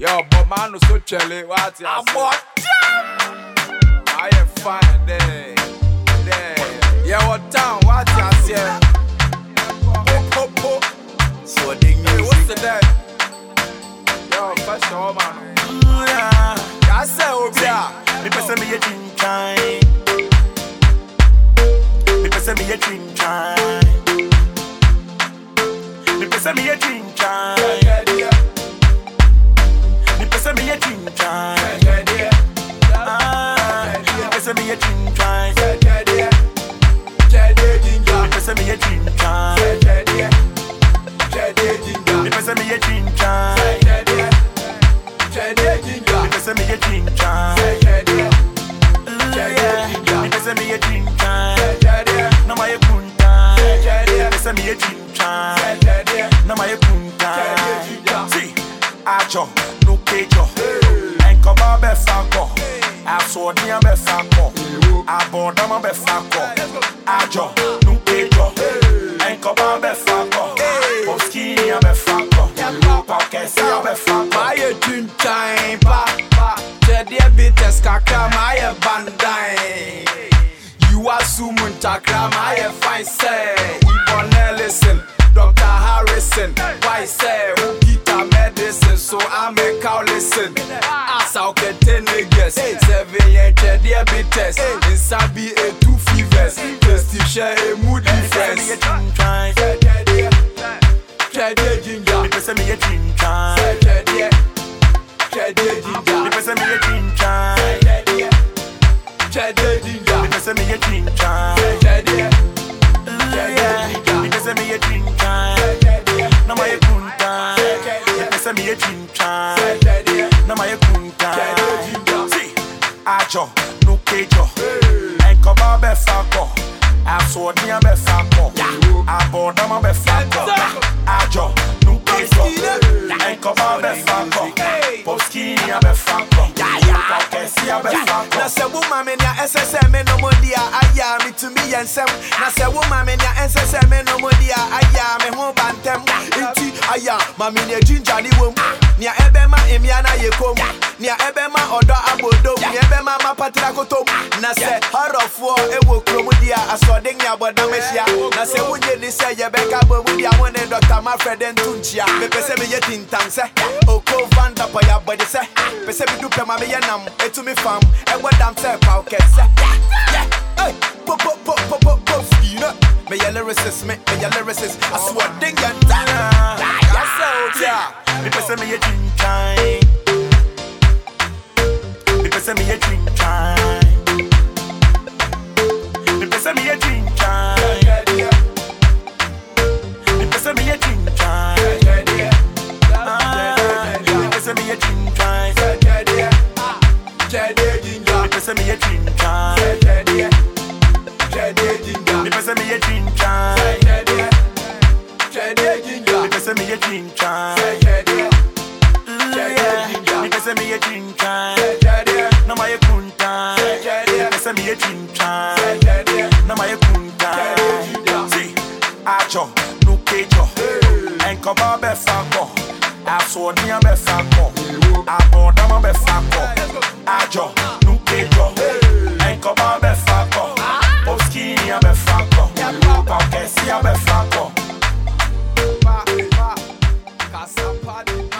Yo, but man, so chilly. What you I'm? I am fine there. There. Yeah, what town? What you say? Po, po, po. So ding Hey, what's the day? Yo, first of all, man. I say, oh, Obia. Me pese me a chin chine. Me pese me a chin chine. Me pese me a chin chine. Pese me a chin chine. Me pese me a chin chine. Na my punta. Me pese me a chin chine. Na my punta. See, ajo, no kejo. Enkoba be fako. Asodia be fako. Abodama be fako. Ajo, no kejo. Fine say Ibon listen Dr. Harrison say who guitar medicine so I make out listen As I get ten niggas Seven yen chede bites Insabi a two fevers share a mood difference ginger Me pese me a chine. Chede Chede ginger Me pese me a chin chine. Chede ginger Me pese me a chin chine. Me pese me a chin chine. Na my punta. See, ajo, no kejo. Enkoba be fako. Asodia be fako. Abodama be fako. Ajo, no be fako. Poskinia be fako. Pokesia be na sɛ wo ma me nea ɛsɛ sɛ me no mo di a ayɛ a metumi yɛ nsɛm na sɛ wo ma me nea ɛnsɛ sɛ me no mo di a ayɛ a ayɛ a ma me nea gyingya ne wom nea ɛbɛma mmea no ayɛ kom nea ɛbɛma ɔdɔ abɔdom nea ɛbɛma mapatra kotom na sɛ hɔrɔfoɔ ɛwɔ kurom di a asɔde ne abɔdam ahyia na sɛ wogye ni sɛ yɛbɛka bɔ mu di a wo ne dɔkta mafrɛde nto nkyia mepɛ sɛ meyɛ tintam sɛ oko vandapɔ yɛ abɔde sɛ pɛ sɛ bidu pɛ ma meyɛ nam. Ɛtumi fam. Ɛbɔ dam sɛ paw kɛsɛ Hey, po po po po po po skina meyɛ lyricist me meyɛ lyricist. Asoɔden yɛ nta yɛsɛ obia Me pese me a chin chine. Me pese me a chin chine. Me pese me a chin chine. Me pese me a chin chine. Ah, Me pese me a chin chine. Me pese me a chin chine. Me pese me a chin chine. Me pese me a chin chine. Mm, me pese me a chin chine. Na my punta. Me a chin chine. Na my punta. See, ajo, no kejo. Enkoba be fako. Asodia be fako. Abodama be fako. Ajo, no kejo. Enkoba be fako. Pokesia